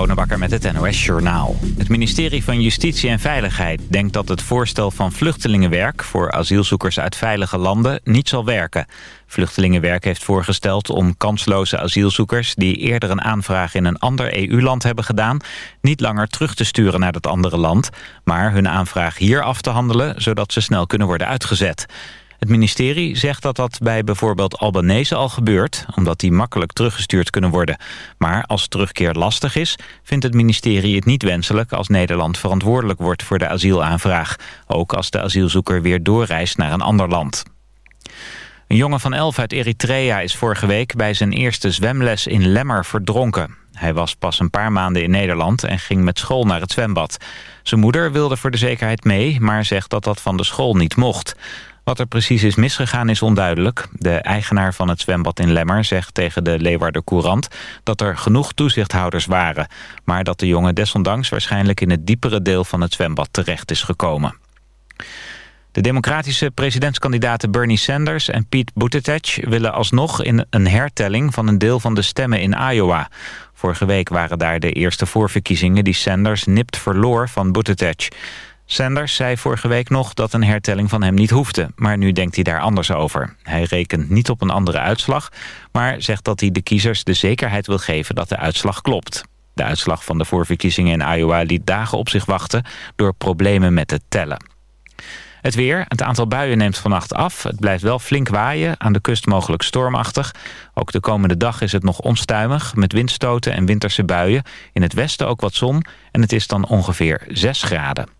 Bonenbakker met het NOS Journaal. Het ministerie van Justitie en Veiligheid denkt dat het voorstel van vluchtelingenwerk... voor asielzoekers uit veilige landen niet zal werken. Vluchtelingenwerk heeft voorgesteld om kansloze asielzoekers... die eerder een aanvraag in een ander EU-land hebben gedaan... niet langer terug te sturen naar dat andere land... maar hun aanvraag hier af te handelen... zodat ze snel kunnen worden uitgezet. Het ministerie zegt dat dat bij bijvoorbeeld Albanese al gebeurt... omdat die makkelijk teruggestuurd kunnen worden. Maar als terugkeer lastig is, vindt het ministerie het niet wenselijk... als Nederland verantwoordelijk wordt voor de asielaanvraag. Ook als de asielzoeker weer doorreist naar een ander land. Een jongen van elf uit Eritrea is vorige week bij zijn eerste zwemles in Lemmer verdronken. Hij was pas een paar maanden in Nederland en ging met school naar het zwembad. Zijn moeder wilde voor de zekerheid mee, maar zegt dat dat van de school niet mocht. Wat er precies is misgegaan is onduidelijk. De eigenaar van het zwembad in Lemmer zegt tegen de Leeuwarder Courant... dat er genoeg toezichthouders waren. Maar dat de jongen desondanks waarschijnlijk in het diepere deel van het zwembad terecht is gekomen. De democratische presidentskandidaten Bernie Sanders en Pete Buttigieg... willen alsnog in een hertelling van een deel van de stemmen in Iowa. Vorige week waren daar de eerste voorverkiezingen... die Sanders nipt verloor van Buttigieg. Sanders zei vorige week nog dat een hertelling van hem niet hoefde. Maar nu denkt hij daar anders over. Hij rekent niet op een andere uitslag... maar zegt dat hij de kiezers de zekerheid wil geven dat de uitslag klopt. De uitslag van de voorverkiezingen in Iowa liet dagen op zich wachten... door problemen met het tellen. Het weer. Het aantal buien neemt vannacht af. Het blijft wel flink waaien. Aan de kust mogelijk stormachtig. Ook de komende dag is het nog onstuimig. Met windstoten en winterse buien. In het westen ook wat zon. En het is dan ongeveer 6 graden.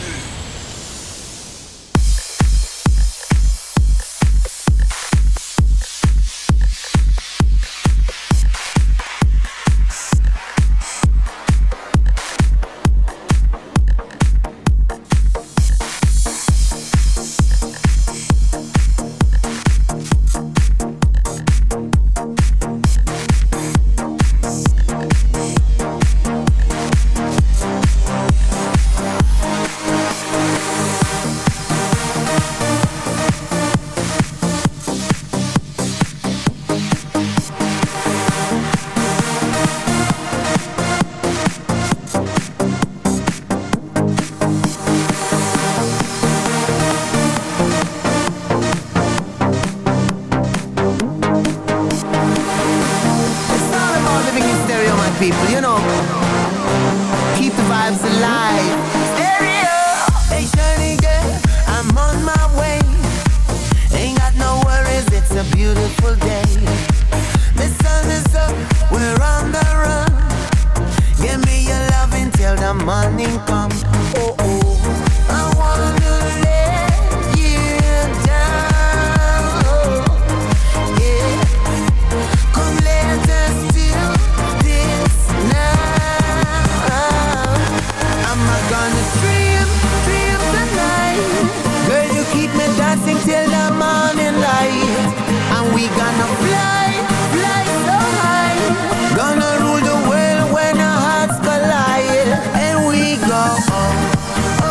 Oh.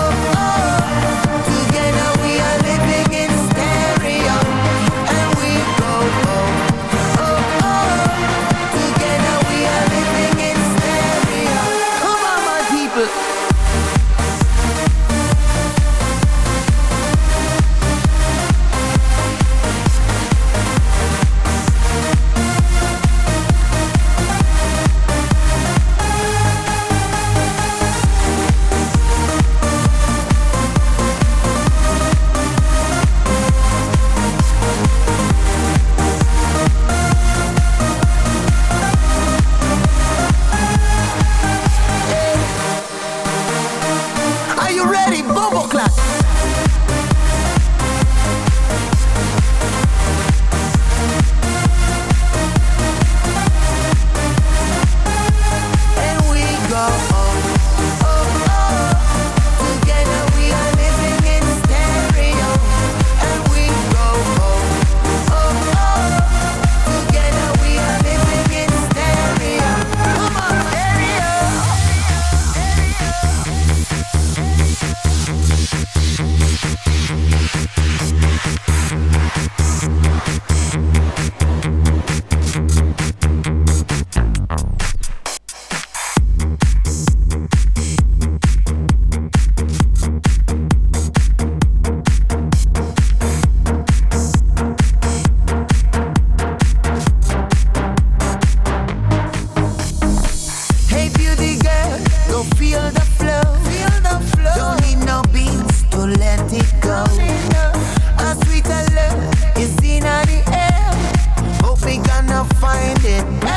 Yeah.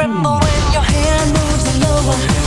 tremble when your hand moves lower.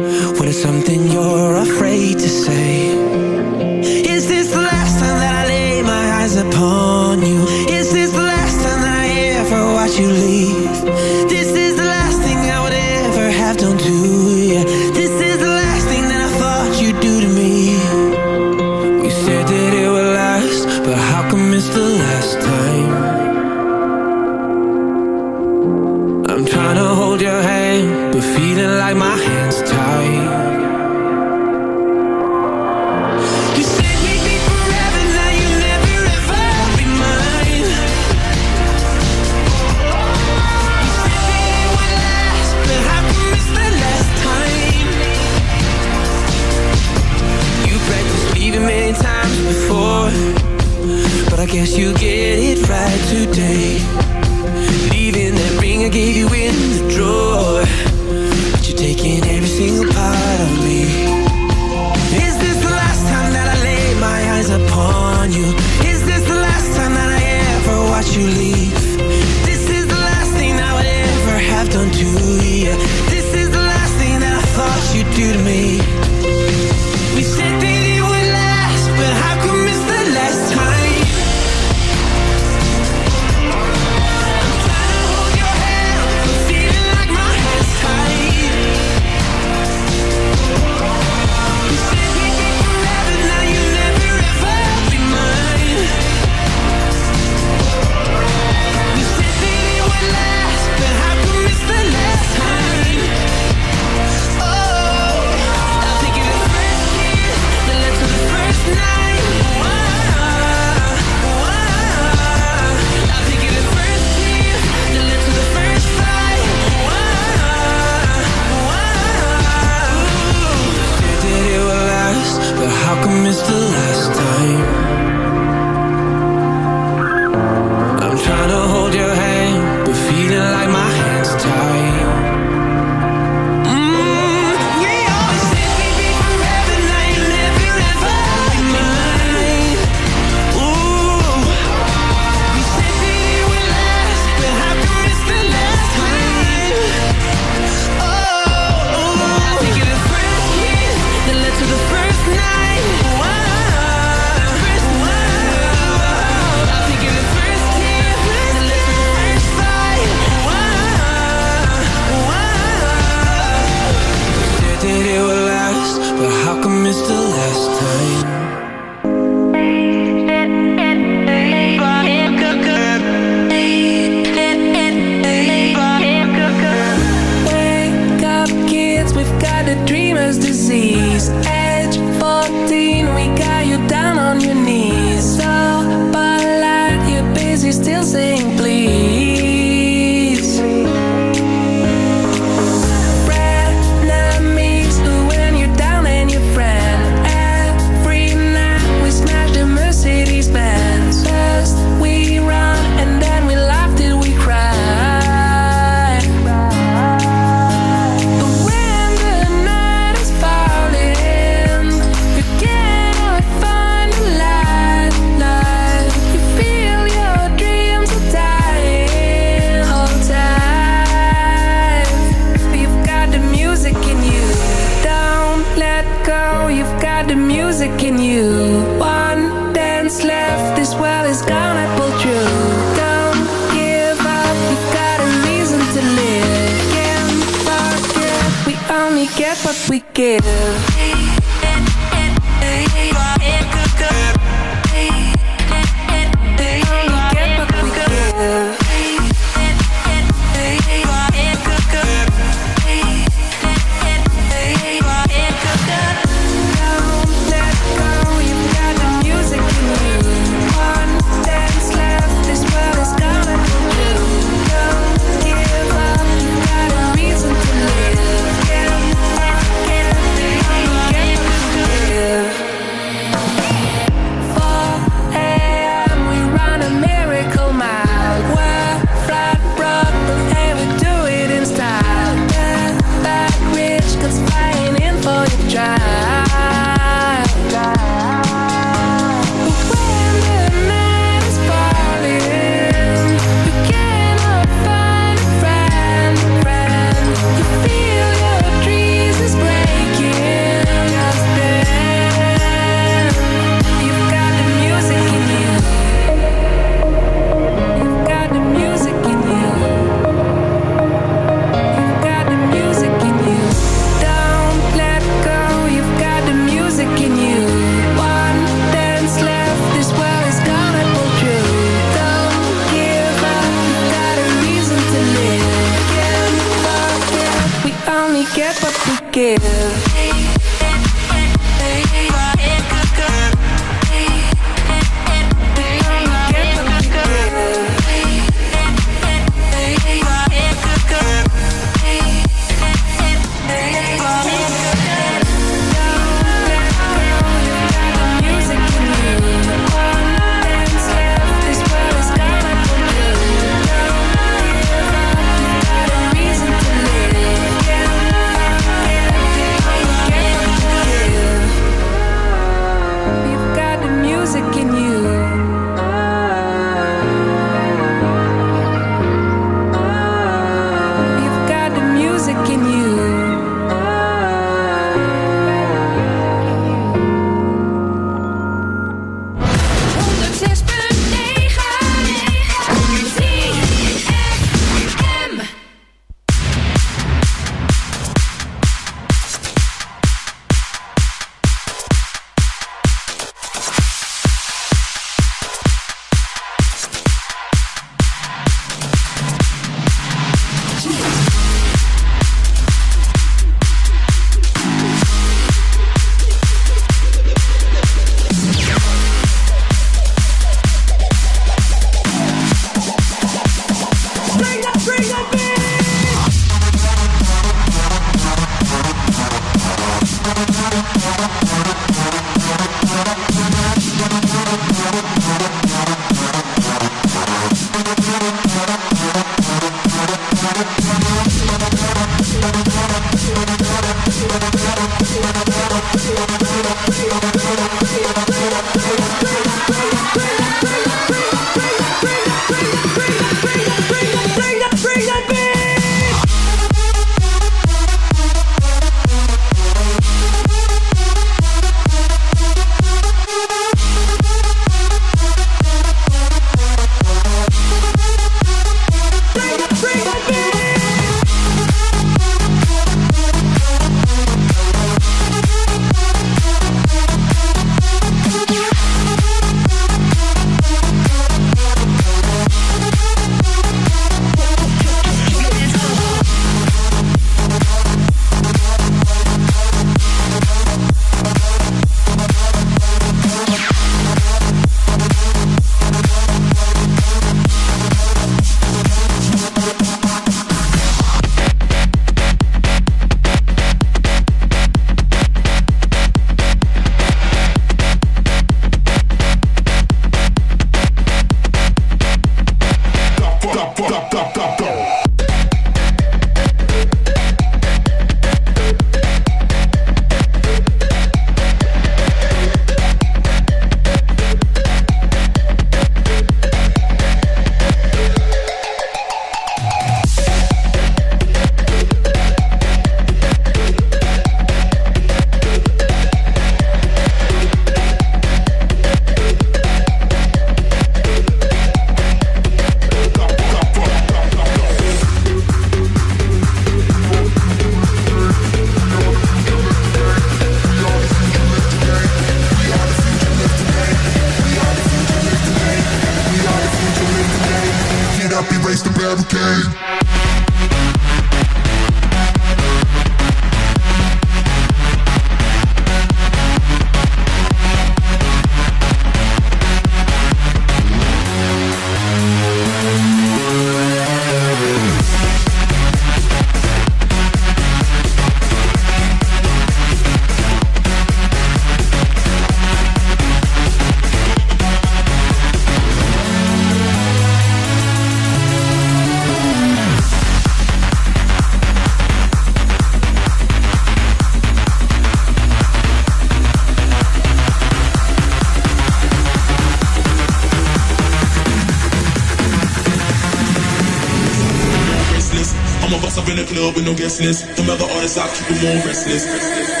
restless. From other artists, I keep them all restless.